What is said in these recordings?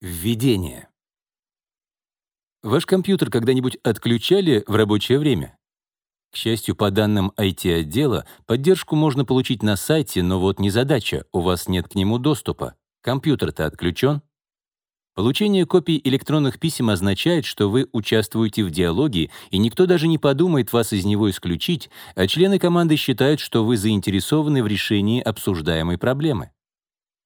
Введение. Ваш компьютер когда-нибудь отключали в рабочее время? К счастью, по данным IT-отдела, поддержку можно получить на сайте, но вот незадача, у вас нет к нему доступа. Компьютер-то отключен. Получение копий электронных писем означает, что вы участвуете в диалоге, и никто даже не подумает вас из него исключить, а члены команды считают, что вы заинтересованы в решении обсуждаемой проблемы.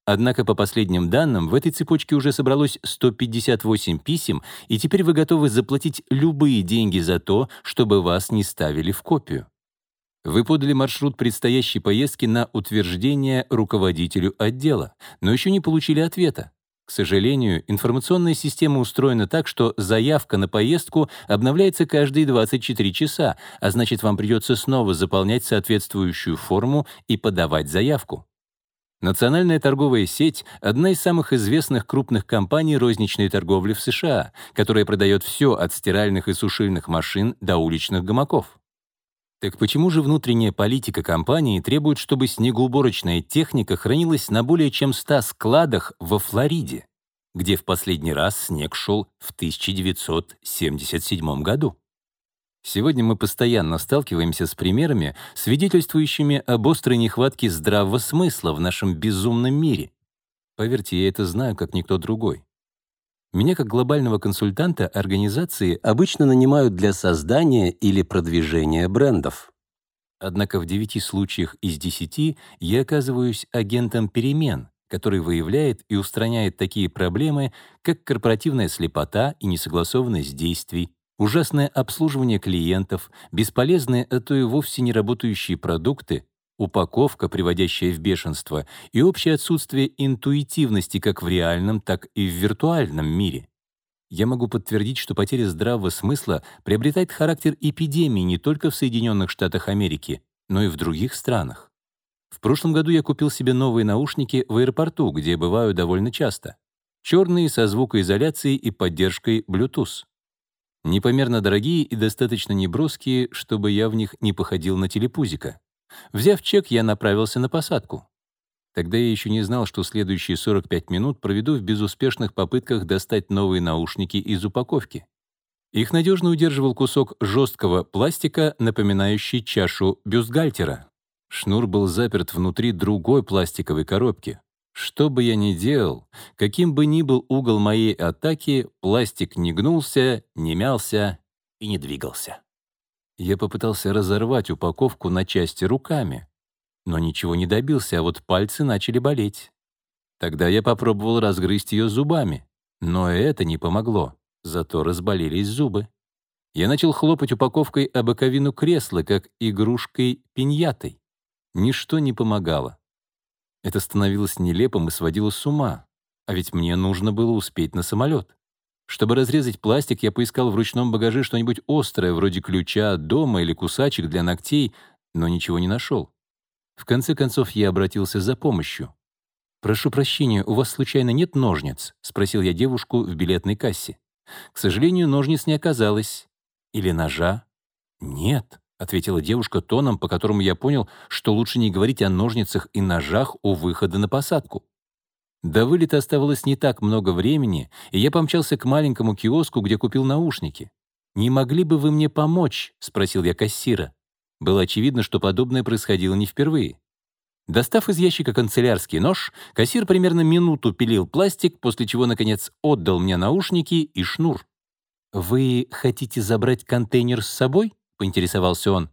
Однако, по последним данным, в этой цепочке уже собралось 158 писем, и теперь вы готовы заплатить любые деньги за то, чтобы вас не ставили в копию. Вы подали маршрут предстоящей поездки на утверждение руководителю отдела, но еще не получили ответа. К сожалению, информационная система устроена так, что заявка на поездку обновляется каждые 24 часа, а значит, вам придется снова заполнять соответствующую форму и подавать заявку. Национальная торговая сеть — одна из самых известных крупных компаний розничной торговли в США, которая продает все от стиральных и сушильных машин до уличных гамаков. Так почему же внутренняя политика компании требует, чтобы снегоуборочная техника хранилась на более чем 100 складах во Флориде, где в последний раз снег шел в 1977 году? Сегодня мы постоянно сталкиваемся с примерами, свидетельствующими об острой нехватке здравого смысла в нашем безумном мире. Поверьте, я это знаю, как никто другой. Меня как глобального консультанта организации обычно нанимают для создания или продвижения брендов. Однако в 9 случаях из 10 я оказываюсь агентом перемен, который выявляет и устраняет такие проблемы, как корпоративная слепота и несогласованность действий, ужасное обслуживание клиентов, бесполезные, а то и вовсе не работающие продукты, упаковка, приводящая в бешенство, и общее отсутствие интуитивности как в реальном, так и в виртуальном мире. Я могу подтвердить, что потеря здравого смысла приобретает характер эпидемии не только в Соединенных Штатах Америки, но и в других странах. В прошлом году я купил себе новые наушники в аэропорту, где бываю довольно часто. Черные со звукоизоляцией и поддержкой Bluetooth. Непомерно дорогие и достаточно неброские, чтобы я в них не походил на телепузика. Взяв чек, я направился на посадку. Тогда я еще не знал, что следующие 45 минут проведу в безуспешных попытках достать новые наушники из упаковки. Их надежно удерживал кусок жесткого пластика, напоминающий чашу бюстгальтера. Шнур был заперт внутри другой пластиковой коробки. Что бы я ни делал, каким бы ни был угол моей атаки, пластик не гнулся, не мялся и не двигался. Я попытался разорвать упаковку на части руками, но ничего не добился, а вот пальцы начали болеть. Тогда я попробовал разгрызть ее зубами, но это не помогло, зато разболелись зубы. Я начал хлопать упаковкой о боковину кресла, как игрушкой-пиньятой. Ничто не помогало. Это становилось нелепым и сводило с ума. А ведь мне нужно было успеть на самолет. Чтобы разрезать пластик, я поискал в ручном багаже что-нибудь острое, вроде ключа от дома или кусачек для ногтей, но ничего не нашел. В конце концов, я обратился за помощью. «Прошу прощения, у вас случайно нет ножниц?» — спросил я девушку в билетной кассе. К сожалению, ножниц не оказалось. Или ножа? Нет. — ответила девушка тоном, по которому я понял, что лучше не говорить о ножницах и ножах у выхода на посадку. До вылета оставалось не так много времени, и я помчался к маленькому киоску, где купил наушники. «Не могли бы вы мне помочь?» — спросил я кассира. Было очевидно, что подобное происходило не впервые. Достав из ящика канцелярский нож, кассир примерно минуту пилил пластик, после чего, наконец, отдал мне наушники и шнур. «Вы хотите забрать контейнер с собой?» Поинтересовался он.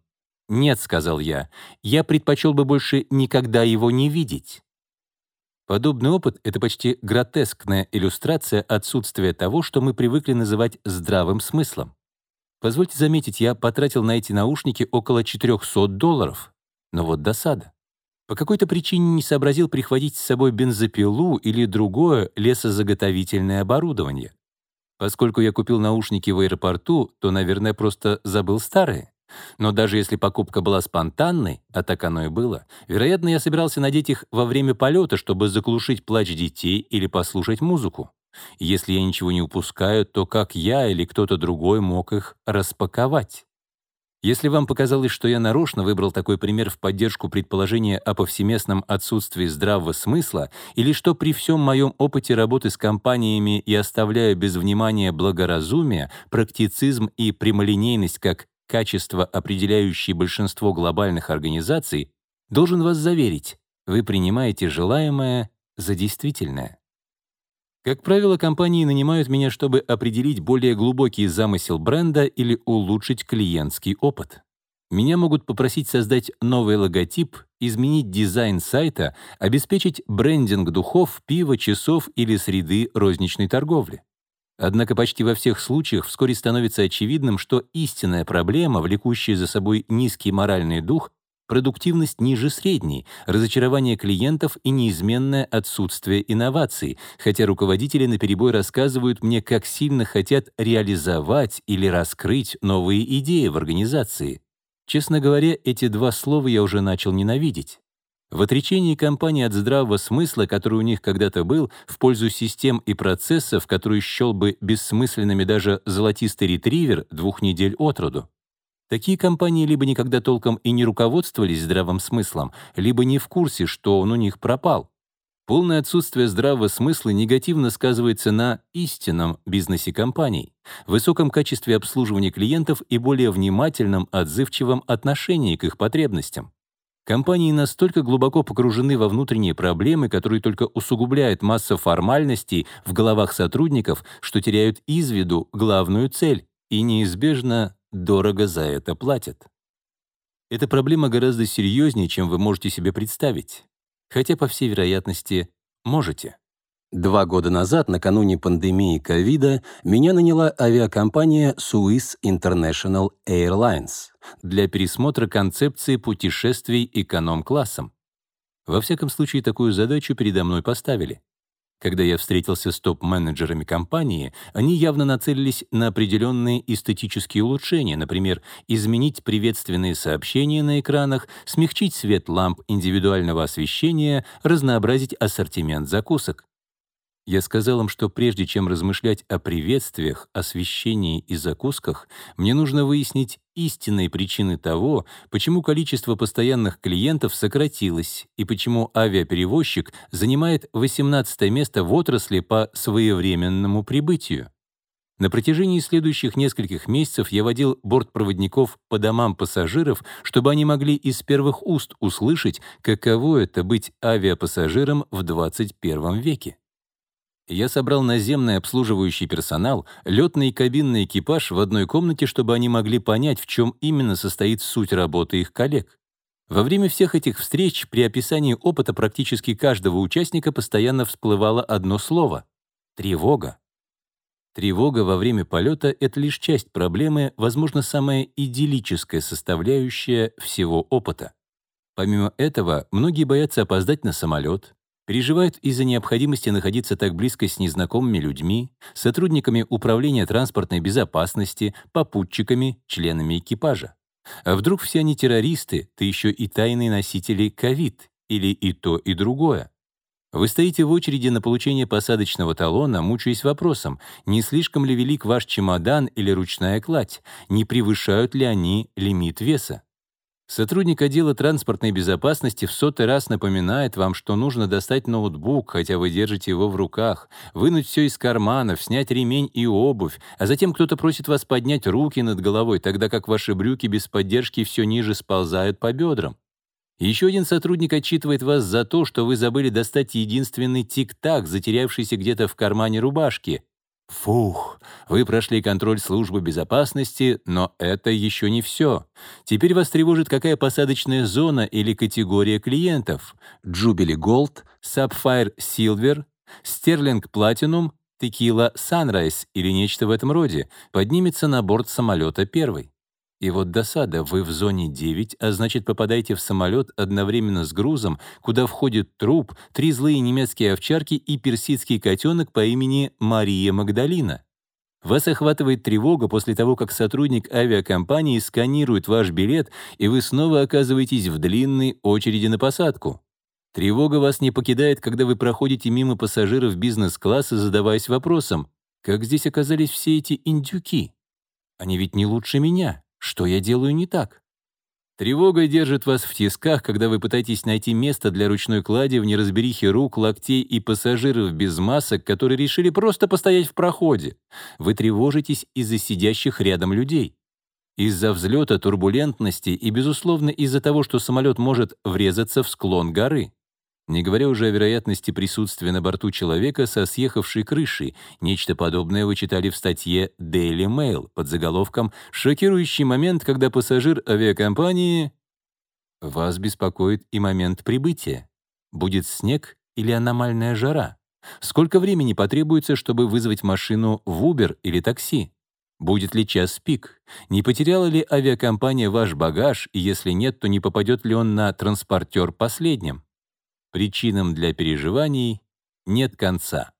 «Нет», — сказал я, — «я предпочел бы больше никогда его не видеть». Подобный опыт — это почти гротескная иллюстрация отсутствия того, что мы привыкли называть здравым смыслом. Позвольте заметить, я потратил на эти наушники около 400 долларов. Но вот досада. По какой-то причине не сообразил прихватить с собой бензопилу или другое лесозаготовительное оборудование. Поскольку я купил наушники в аэропорту, то, наверное, просто забыл старые. Но даже если покупка была спонтанной, а так оно и было, вероятно, я собирался надеть их во время полета, чтобы заглушить плач детей или послушать музыку. Если я ничего не упускаю, то как я или кто-то другой мог их распаковать? Если вам показалось, что я нарочно выбрал такой пример в поддержку предположения о повсеместном отсутствии здравого смысла, или что при всем моем опыте работы с компаниями я оставляю без внимания благоразумие, практицизм и прямолинейность как качества, определяющие большинство глобальных организаций, должен вас заверить, вы принимаете желаемое за действительное. Как правило, компании нанимают меня, чтобы определить более глубокий замысел бренда или улучшить клиентский опыт. Меня могут попросить создать новый логотип, изменить дизайн сайта, обеспечить брендинг духов, пива, часов или среды розничной торговли. Однако почти во всех случаях вскоре становится очевидным, что истинная проблема, влекущая за собой низкий моральный дух, продуктивность ниже средней, разочарование клиентов и неизменное отсутствие инноваций, хотя руководители наперебой рассказывают мне, как сильно хотят реализовать или раскрыть новые идеи в организации. Честно говоря, эти два слова я уже начал ненавидеть. В отречении компании от здравого смысла, который у них когда-то был, в пользу систем и процессов, которые счел бы бессмысленными даже золотистый ретривер двух недель от роду. Такие компании либо никогда толком и не руководствовались здравым смыслом, либо не в курсе, что он у них пропал. Полное отсутствие здравого смысла негативно сказывается на истинном бизнесе компаний, высоком качестве обслуживания клиентов и более внимательном, отзывчивом отношении к их потребностям. Компании настолько глубоко погружены во внутренние проблемы, которые только усугубляют масса формальностей в головах сотрудников, что теряют из виду главную цель и неизбежно дорого за это платят. Эта проблема гораздо серьезнее, чем вы можете себе представить. Хотя, по всей вероятности, можете. Два года назад, накануне пандемии ковида, меня наняла авиакомпания Swiss International Airlines для пересмотра концепции путешествий эконом-классом. Во всяком случае, такую задачу передо мной поставили. Когда я встретился с топ-менеджерами компании, они явно нацелились на определенные эстетические улучшения, например, изменить приветственные сообщения на экранах, смягчить свет ламп индивидуального освещения, разнообразить ассортимент закусок. Я сказал им, что прежде чем размышлять о приветствиях, освещении и закусках, мне нужно выяснить истинные причины того, почему количество постоянных клиентов сократилось и почему авиаперевозчик занимает 18 место в отрасли по своевременному прибытию. На протяжении следующих нескольких месяцев я водил бортпроводников по домам пассажиров, чтобы они могли из первых уст услышать, каково это быть авиапассажиром в 21 веке. Я собрал наземный обслуживающий персонал, летный и кабинный экипаж в одной комнате, чтобы они могли понять, в чем именно состоит суть работы их коллег. Во время всех этих встреч при описании опыта практически каждого участника постоянно всплывало одно слово — тревога. Тревога во время полета — это лишь часть проблемы, возможно, самая идиллическая составляющая всего опыта. Помимо этого, многие боятся опоздать на самолет, переживают из-за необходимости находиться так близко с незнакомыми людьми, сотрудниками управления транспортной безопасности, попутчиками, членами экипажа. А вдруг все они террористы, ты еще и тайные носители ковид, или и то, и другое? Вы стоите в очереди на получение посадочного талона, мучаясь вопросом, не слишком ли велик ваш чемодан или ручная кладь, не превышают ли они лимит веса. Сотрудник отдела транспортной безопасности в сотый раз напоминает вам, что нужно достать ноутбук, хотя вы держите его в руках, вынуть все из карманов, снять ремень и обувь, а затем кто-то просит вас поднять руки над головой, тогда как ваши брюки без поддержки все ниже сползают по бедрам. Еще один сотрудник отчитывает вас за то, что вы забыли достать единственный тик-так, затерявшийся где-то в кармане рубашки. Фух, вы прошли контроль службы безопасности, но это еще не все. Теперь вас тревожит, какая посадочная зона или категория клиентов. Jubilee Gold, Sapphire Silver, Sterling Platinum, Tequila Sunrise или нечто в этом роде поднимется на борт самолета первый. И вот досада, вы в зоне 9, а значит попадаете в самолет одновременно с грузом, куда входит труп, три злые немецкие овчарки и персидский котенок по имени Мария Магдалина. Вас охватывает тревога после того, как сотрудник авиакомпании сканирует ваш билет, и вы снова оказываетесь в длинной очереди на посадку. Тревога вас не покидает, когда вы проходите мимо пассажиров бизнес-класса, задаваясь вопросом, как здесь оказались все эти индюки? Они ведь не лучше меня. Что я делаю не так? Тревога держит вас в тисках, когда вы пытаетесь найти место для ручной клади в неразберихе рук, локтей и пассажиров без масок, которые решили просто постоять в проходе. Вы тревожитесь из-за сидящих рядом людей. Из-за взлета, турбулентности и, безусловно, из-за того, что самолет может врезаться в склон горы. Не говоря уже о вероятности присутствия на борту человека со съехавшей крышей. Нечто подобное вы читали в статье Daily Mail под заголовком «Шокирующий момент, когда пассажир авиакомпании...» Вас беспокоит и момент прибытия. Будет снег или аномальная жара? Сколько времени потребуется, чтобы вызвать машину в Uber или такси? Будет ли час пик? Не потеряла ли авиакомпания ваш багаж, и если нет, то не попадет ли он на транспортер последним? Причинам для переживаний нет конца.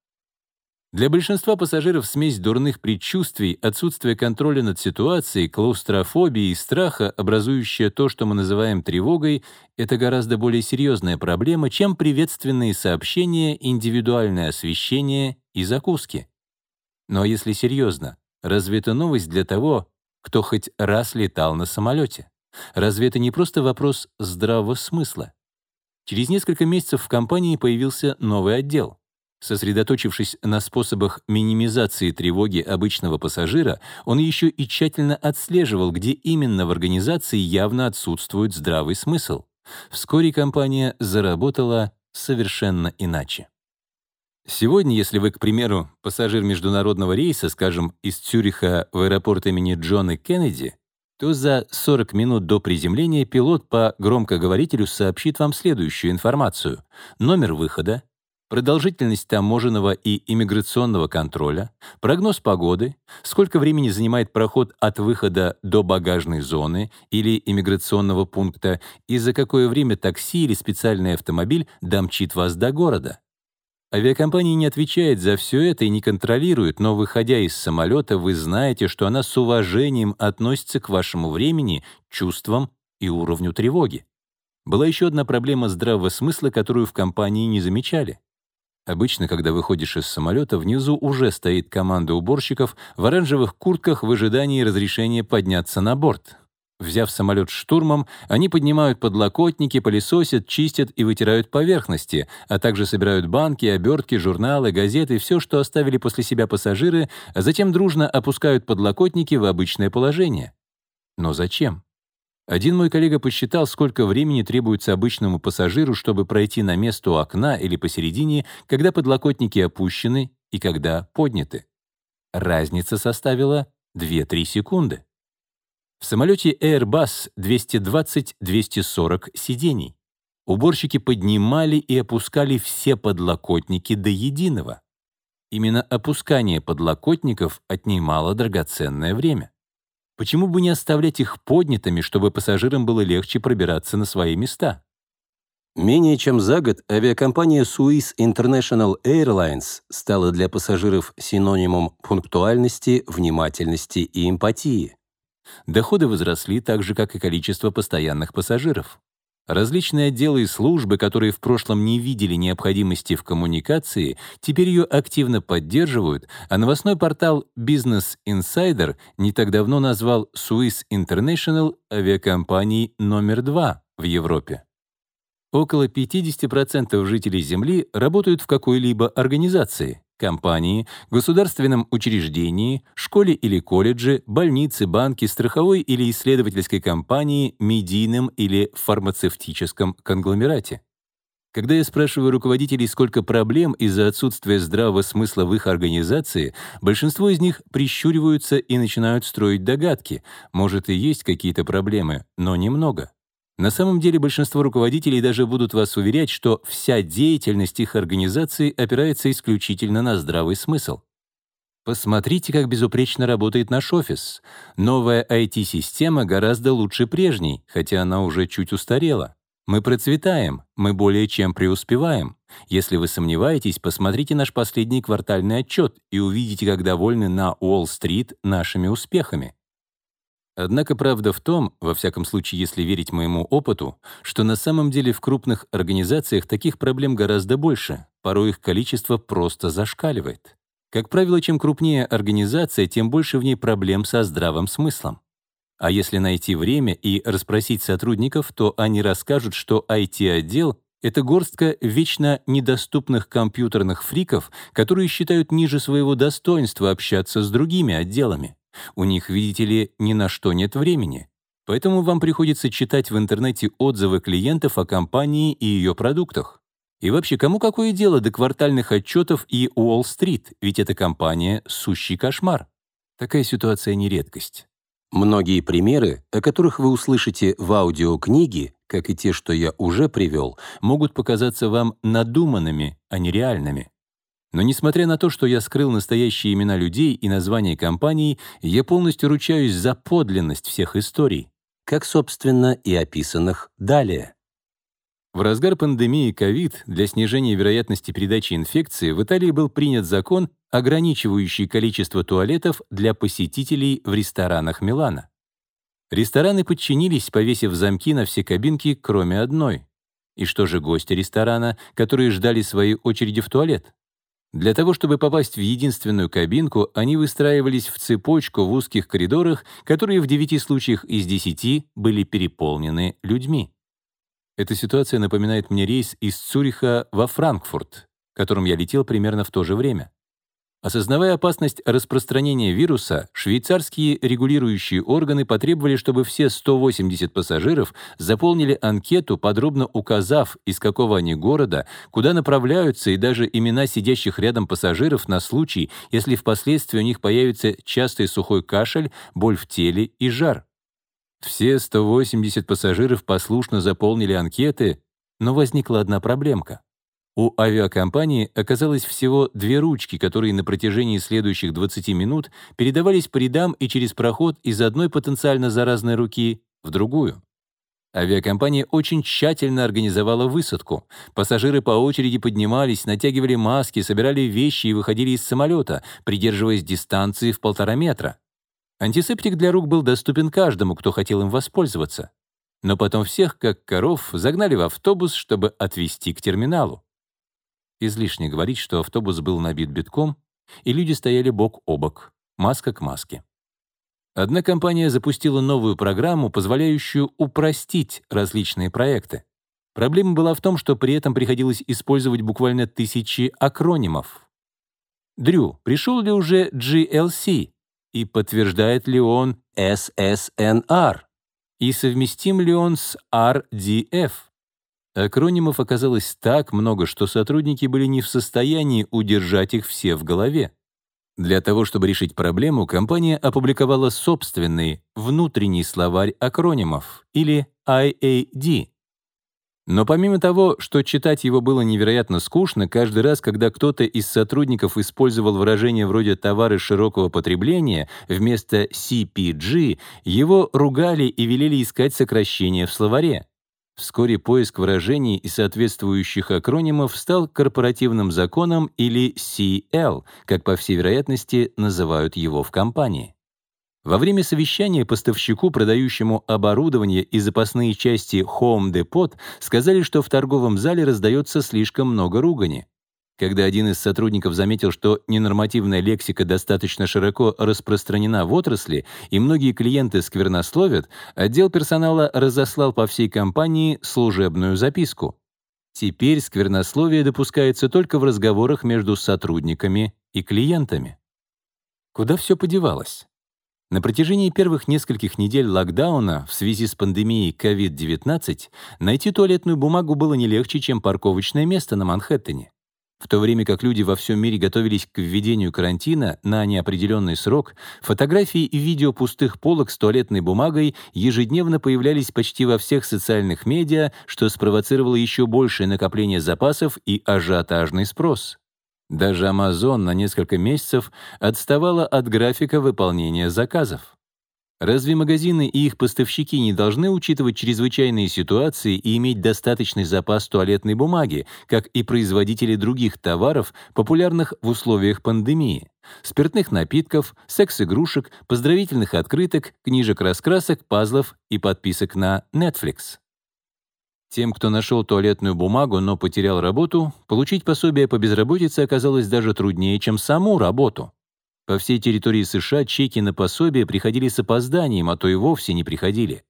Для большинства пассажиров смесь дурных предчувствий, отсутствие контроля над ситуацией, клаустрофобии и страха, образующая то, что мы называем тревогой, это гораздо более серьезная проблема, чем приветственные сообщения, индивидуальное освещение и закуски. Но если серьезно, разве это новость для того, кто хоть раз летал на самолете? Разве это не просто вопрос здравого смысла? Через несколько месяцев в компании появился новый отдел. Сосредоточившись на способах минимизации тревоги обычного пассажира, он еще и тщательно отслеживал, где именно в организации явно отсутствует здравый смысл. Вскоре компания заработала совершенно иначе. Сегодня, если вы, к примеру, пассажир международного рейса, скажем, из Цюриха в аэропорт имени Джона Кеннеди, то за 40 минут до приземления пилот по громкоговорителю сообщит вам следующую информацию. Номер выхода, продолжительность таможенного и иммиграционного контроля, прогноз погоды, сколько времени занимает проход от выхода до багажной зоны или иммиграционного пункта и за какое время такси или специальный автомобиль домчит вас до города. Авиакомпания не отвечает за все это и не контролирует, но, выходя из самолета, вы знаете, что она с уважением относится к вашему времени, чувствам и уровню тревоги. Была еще одна проблема здравого смысла, которую в компании не замечали. Обычно, когда выходишь из самолета, внизу уже стоит команда уборщиков в оранжевых куртках в ожидании разрешения подняться на борт. Взяв самолет штурмом, они поднимают подлокотники, пылесосят, чистят и вытирают поверхности, а также собирают банки, обертки, журналы, газеты, все, что оставили после себя пассажиры, а затем дружно опускают подлокотники в обычное положение. Но зачем? Один мой коллега посчитал, сколько времени требуется обычному пассажиру, чтобы пройти на место у окна или посередине, когда подлокотники опущены и когда подняты. Разница составила 2-3 секунды. В самолете Airbus 220-240 сидений. Уборщики поднимали и опускали все подлокотники до единого. Именно опускание подлокотников отнимало драгоценное время. Почему бы не оставлять их поднятыми, чтобы пассажирам было легче пробираться на свои места? Менее чем за год авиакомпания Swiss International Airlines стала для пассажиров синонимом пунктуальности, внимательности и эмпатии. Доходы возросли так же, как и количество постоянных пассажиров. Различные отделы и службы, которые в прошлом не видели необходимости в коммуникации, теперь ее активно поддерживают, а новостной портал Business Insider не так давно назвал Swiss International авиакомпанией номер два в Европе. Около 50% жителей Земли работают в какой-либо организации компании, государственном учреждении, школе или колледже, больнице, банке, страховой или исследовательской компании, медийном или фармацевтическом конгломерате. Когда я спрашиваю руководителей, сколько проблем из-за отсутствия здравого смысла в их организации, большинство из них прищуриваются и начинают строить догадки. Может, и есть какие-то проблемы, но немного. На самом деле большинство руководителей даже будут вас уверять, что вся деятельность их организации опирается исключительно на здравый смысл. Посмотрите, как безупречно работает наш офис. Новая IT-система гораздо лучше прежней, хотя она уже чуть устарела. Мы процветаем, мы более чем преуспеваем. Если вы сомневаетесь, посмотрите наш последний квартальный отчет и увидите, как довольны на Уолл-стрит нашими успехами. Однако правда в том, во всяком случае, если верить моему опыту, что на самом деле в крупных организациях таких проблем гораздо больше, порой их количество просто зашкаливает. Как правило, чем крупнее организация, тем больше в ней проблем со здравым смыслом. А если найти время и расспросить сотрудников, то они расскажут, что IT-отдел — это горстка вечно недоступных компьютерных фриков, которые считают ниже своего достоинства общаться с другими отделами. У них, видите ли, ни на что нет времени. Поэтому вам приходится читать в интернете отзывы клиентов о компании и ее продуктах. И вообще, кому какое дело до квартальных отчетов и Уолл-стрит, ведь эта компания — сущий кошмар. Такая ситуация не редкость. Многие примеры, о которых вы услышите в аудиокниге, как и те, что я уже привел, могут показаться вам надуманными, а не реальными. Но несмотря на то, что я скрыл настоящие имена людей и названия компаний, я полностью ручаюсь за подлинность всех историй, как, собственно, и описанных далее. В разгар пандемии COVID для снижения вероятности передачи инфекции в Италии был принят закон, ограничивающий количество туалетов для посетителей в ресторанах Милана. Рестораны подчинились, повесив замки на все кабинки, кроме одной. И что же гости ресторана, которые ждали своей очереди в туалет? Для того, чтобы попасть в единственную кабинку, они выстраивались в цепочку в узких коридорах, которые в 9 случаях из 10 были переполнены людьми. Эта ситуация напоминает мне рейс из Цюриха во Франкфурт, которым я летел примерно в то же время. Осознавая опасность распространения вируса, швейцарские регулирующие органы потребовали, чтобы все 180 пассажиров заполнили анкету, подробно указав, из какого они города, куда направляются и даже имена сидящих рядом пассажиров на случай, если впоследствии у них появится частый сухой кашель, боль в теле и жар. Все 180 пассажиров послушно заполнили анкеты, но возникла одна проблемка. У авиакомпании оказалось всего две ручки, которые на протяжении следующих 20 минут передавались по рядам и через проход из одной потенциально заразной руки в другую. Авиакомпания очень тщательно организовала высадку. Пассажиры по очереди поднимались, натягивали маски, собирали вещи и выходили из самолета, придерживаясь дистанции в полтора метра. Антисептик для рук был доступен каждому, кто хотел им воспользоваться. Но потом всех, как коров, загнали в автобус, чтобы отвезти к терминалу. Излишне говорить, что автобус был набит битком, и люди стояли бок о бок, маска к маске. Одна компания запустила новую программу, позволяющую упростить различные проекты. Проблема была в том, что при этом приходилось использовать буквально тысячи акронимов. Дрю, пришел ли уже GLC? и подтверждает ли он SSNR, и совместим ли он с RDF. Акронимов оказалось так много, что сотрудники были не в состоянии удержать их все в голове. Для того, чтобы решить проблему, компания опубликовала собственный внутренний словарь акронимов, или IAD, но помимо того, что читать его было невероятно скучно, каждый раз, когда кто-то из сотрудников использовал выражение вроде «товары широкого потребления» вместо CPG, его ругали и велели искать сокращение в словаре. Вскоре поиск выражений и соответствующих акронимов стал корпоративным законом или CL, как по всей вероятности называют его в компании. Во время совещания поставщику, продающему оборудование и запасные части Home Depot, сказали, что в торговом зале раздается слишком много ругани. Когда один из сотрудников заметил, что ненормативная лексика достаточно широко распространена в отрасли и многие клиенты сквернословят, отдел персонала разослал по всей компании служебную записку. Теперь сквернословие допускается только в разговорах между сотрудниками и клиентами. Куда все подевалось? На протяжении первых нескольких недель локдауна в связи с пандемией COVID-19 найти туалетную бумагу было не легче, чем парковочное место на Манхэттене. В то время как люди во всем мире готовились к введению карантина на неопределенный срок, фотографии и видео пустых полок с туалетной бумагой ежедневно появлялись почти во всех социальных медиа, что спровоцировало еще большее накопление запасов и ажиотажный спрос. Даже Amazon на несколько месяцев отставала от графика выполнения заказов. Разве магазины и их поставщики не должны учитывать чрезвычайные ситуации и иметь достаточный запас туалетной бумаги, как и производители других товаров, популярных в условиях пандемии? Спиртных напитков, секс-игрушек, поздравительных открыток, книжек-раскрасок, пазлов и подписок на Netflix. Тем, кто нашел туалетную бумагу, но потерял работу, получить пособие по безработице оказалось даже труднее, чем саму работу. По всей территории США чеки на пособие приходили с опозданием, а то и вовсе не приходили.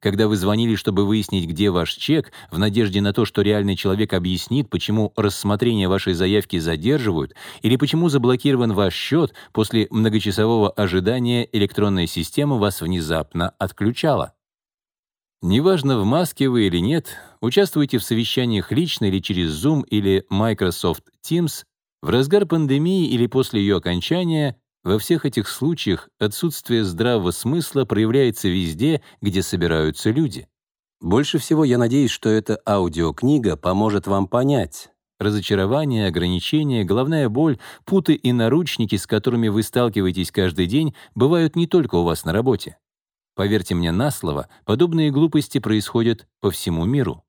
Когда вы звонили, чтобы выяснить, где ваш чек, в надежде на то, что реальный человек объяснит, почему рассмотрение вашей заявки задерживают или почему заблокирован ваш счет, после многочасового ожидания электронная система вас внезапно отключала. Неважно, в маске вы или нет, участвуйте в совещаниях лично или через Zoom или Microsoft Teams, в разгар пандемии или после ее окончания, во всех этих случаях отсутствие здравого смысла проявляется везде, где собираются люди. Больше всего я надеюсь, что эта аудиокнига поможет вам понять. Разочарование, ограничения, головная боль, путы и наручники, с которыми вы сталкиваетесь каждый день, бывают не только у вас на работе. Поверьте мне на слово, подобные глупости происходят по всему миру.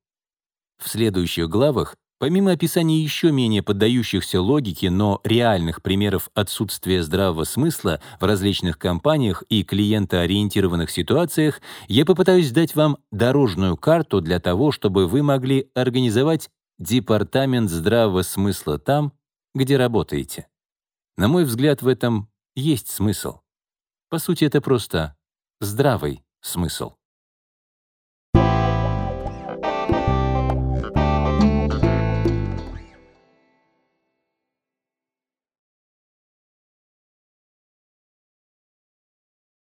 В следующих главах Помимо описания еще менее поддающихся логике, но реальных примеров отсутствия здравого смысла в различных компаниях и клиентоориентированных ситуациях, я попытаюсь дать вам дорожную карту для того, чтобы вы могли организовать департамент здравого смысла там, где работаете. На мой взгляд, в этом есть смысл. По сути, это просто здравый смысл.